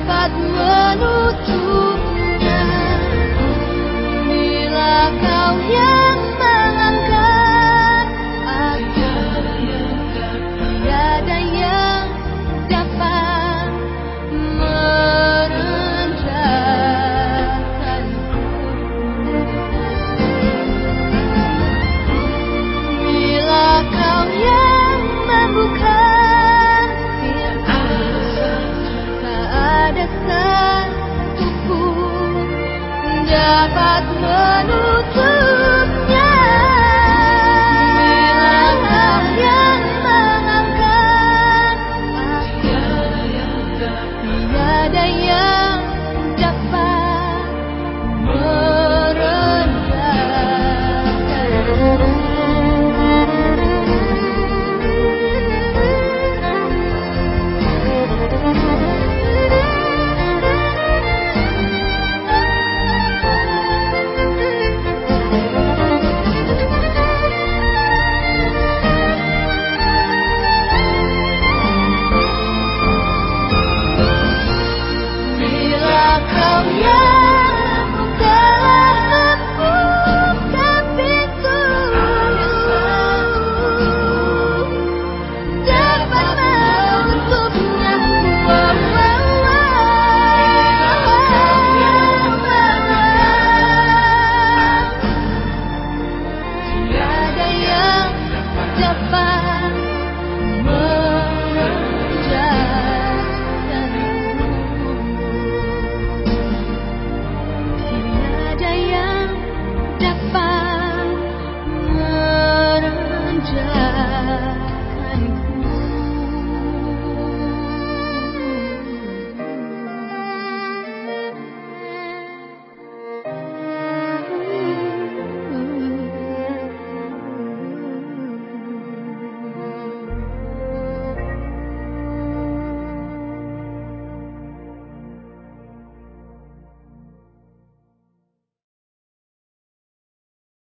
Dapat menutupnya